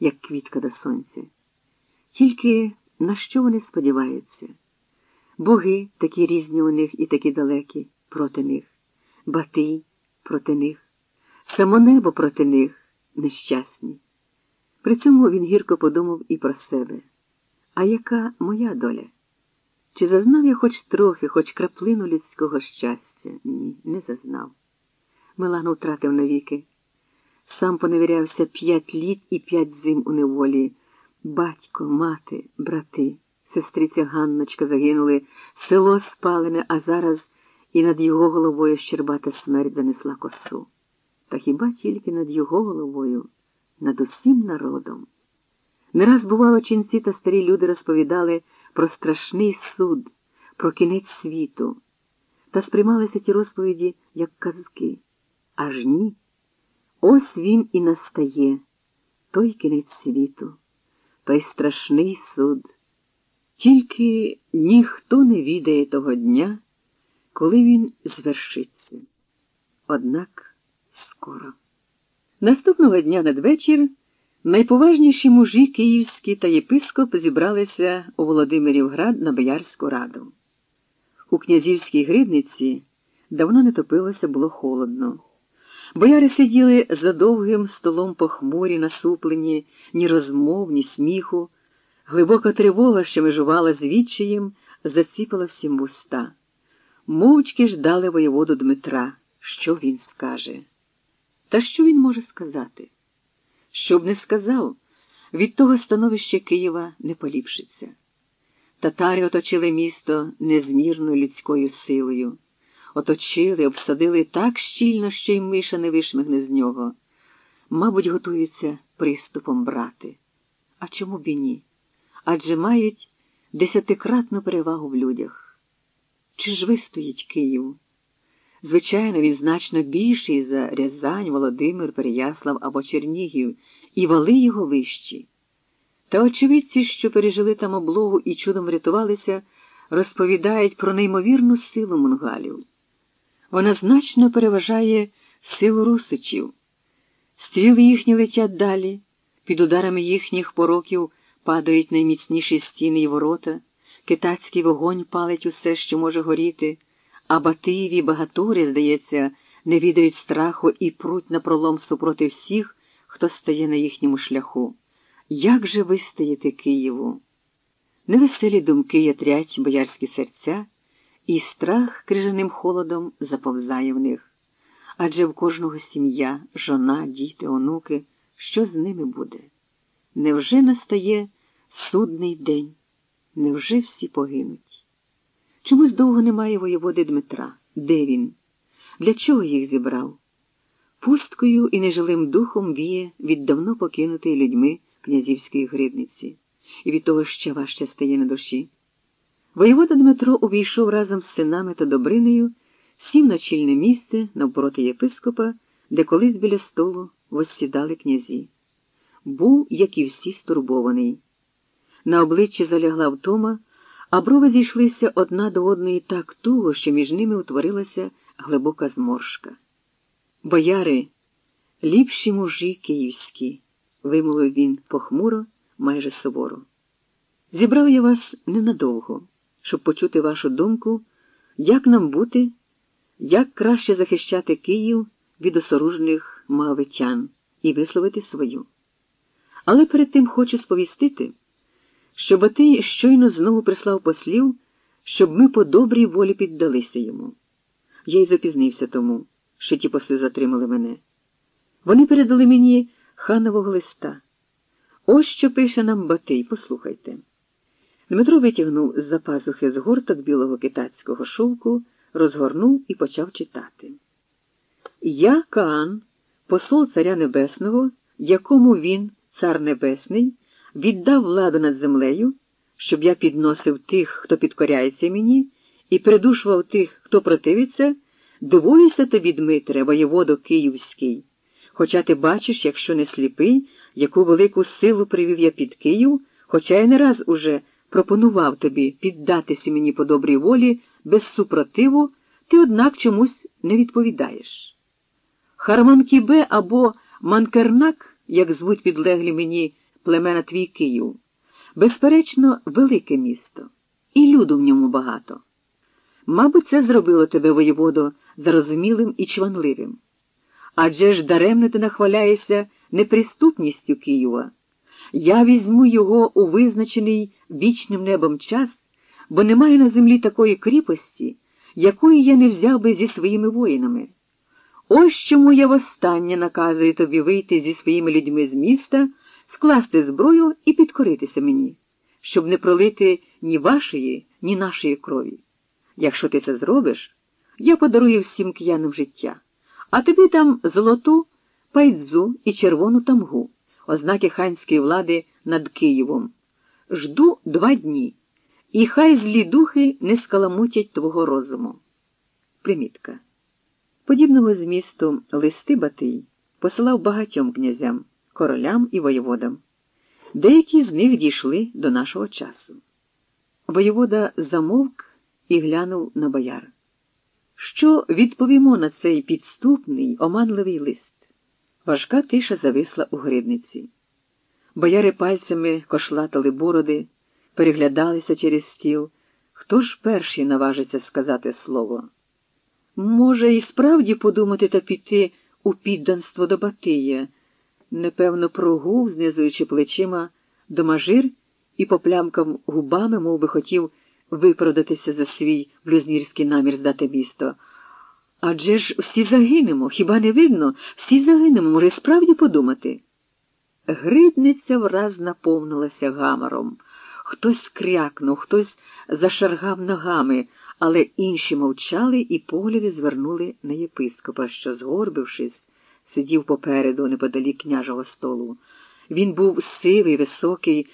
як квітка до сонця. Тільки на що вони сподіваються? Боги такі різні у них і такі далекі проти них, Батий проти них, само небо проти них нещасні. При цьому він гірко подумав і про себе. А яка моя доля? Чи зазнав я хоч трохи, хоч краплину людського щастя? Ні, не зазнав. Милану втратив навіки. Сам поневірявся п'ять літ і п'ять зим у неволі. Батько, мати, брати, сестриця Ганночка загинули, село спалене, а зараз і над його головою щербата смерть занесла косу. Та хіба тільки над його головою, над усім народом? Не раз, бувало, ченці та старі люди розповідали про страшний суд, про кінець світу, та сприймалися ті розповіді, як казки. Аж ні. Ось він і настає, той кінець світу, той страшний суд. Тільки ніхто не відає того дня, коли він звершиться. Однак скоро. Наступного дня надвечір найповажніші мужі київські та єпископ зібралися у Володимирівград на Боярську раду. У князівській гридниці давно не топилося, було холодно. Бояри сиділи за довгим столом похмурі, насуплені, ні розмов, ні сміху. Глибока тривога, що межувала з відчаєм, заціпала всім вуста. Мовчки ждали воєводу Дмитра, що він скаже. Та що він може сказати? Що б не сказав, від того становище Києва не поліпшиться. Татари оточили місто незмірною людською силою, оточили, обсадили так щільно, що й миша не вишмигне з нього. Мабуть, готуються приступом брати. А чому б і ні? Адже мають десятикратну перевагу в людях. Чи ж вистоїть Київ? Звичайно, він значно більший за Рязань, Володимир, Переяслав або Чернігів, і вали його вищі. Та очевидці, що пережили там облогу і чудом врятувалися, розповідають про неймовірну силу мунгалів. Вона значно переважає силу русичів. Стріли їхні летять далі, під ударами їхніх пороків падають найміцніші стіни й ворота, китайський вогонь палить усе, що може горіти, а Батиєві багатурі, здається, не відають страху і пруть на пролом супроти всіх, хто стає на їхньому шляху. Як же вистояти Києву? Невеселі думки ятрять боярські серця, і страх крижаним холодом заповзає в них. Адже в кожного сім'я, жона, діти, онуки, що з ними буде? Невже настає судний день? Невже всі погинуть? Чомусь довго немає воєводи Дмитра. Де він? Для чого їх зібрав? Пусткою і нежилим духом віє від давно покинутої людьми князівської гридниці, і від того ще важче стає на душі. Воєвода Дмитро увійшов разом з синами та Добринею, сів на чільне місце навпроти єпископа, де колись біля столу воссідали князі. Був, як і всі, стурбований. На обличчі залягла втома, а брови зійшлися одна до одної так туго, що між ними утворилася глибока зморшка. Бояри, ліпші мужі київські, вимовив він похмуро, майже суворо. Зібрав я вас ненадовго, щоб почути вашу думку, як нам бути, як краще захищати Київ від осоружних мавитян і висловити свою. Але перед тим хочу сповістити, що Батий щойно знову прислав послів, щоб ми по добрій волі піддалися йому. Я й запізнився тому, що ті посли затримали мене. Вони передали мені ханового листа. Ось що пише нам Батий, послухайте. Дмитро витягнув з-за пазухи згорток білого китайського шовку, розгорнув і почав читати. Я, Каан, посол Царя Небесного, якому він, цар Небесний, віддав владу над землею, щоб я підносив тих, хто підкоряється мені, і придушував тих, хто противиться, дивуюся тобі, Дмитре, воєводо Київський. Хоча ти бачиш, якщо не сліпий, яку велику силу привів я під Київ, хоча я не раз уже пропонував тобі піддатися мені по добрій волі без супротиву, ти, однак, чомусь не відповідаєш. Харманкібе або Манкернак, як звуть підлеглі мені племена твій Київ. Безперечно, велике місто, і люду в ньому багато. Мабуть, це зробило тебе, воєводо, зарозумілим і чванливим. Адже ж даремно ти нахваляєшся неприступністю Києва. Я візьму його у визначений вічним небом час, бо немає на землі такої кріпості, якої я не взяв би зі своїми воїнами. Ось чому я востаннє наказую тобі вийти зі своїми людьми з міста, скласти зброю і підкоритися мені, щоб не пролити ні вашої, ні нашої крові. Якщо ти це зробиш, я подарую всім киянам життя, а тобі дам золоту пайдзу і червону тамгу, ознаки ханської влади над Києвом. Жду два дні, і хай злі духи не скаламутять твого розуму. Примітка. Подібного змісту листи Батий посилав багатьом князям, королям і воєводам. Деякі з них дійшли до нашого часу. Воєвода замовк і глянув на бояр. Що відповімо на цей підступний, оманливий лист? Важка тиша зависла у грибниці. Бояри пальцями кошлатали бороди, переглядалися через стіл. Хто ж перший наважиться сказати слово? Може, і справді подумати та піти у підданство до Батия, непевно, прогув, знизуючи плечима, домажир і поплямкав губами, мов би хотів випродатися за свій блюзнірський намір здати місто. Адже ж всі загинемо, хіба не видно? Всі загинемо, може, справді подумати. Гридниця враз наповнилася гамаром. Хтось крякнув, хтось зашаргав ногами, але інші мовчали і погляди звернули на єпископа, що, згорбившись, сидів попереду неподалік княжого столу. Він був сивий, високий,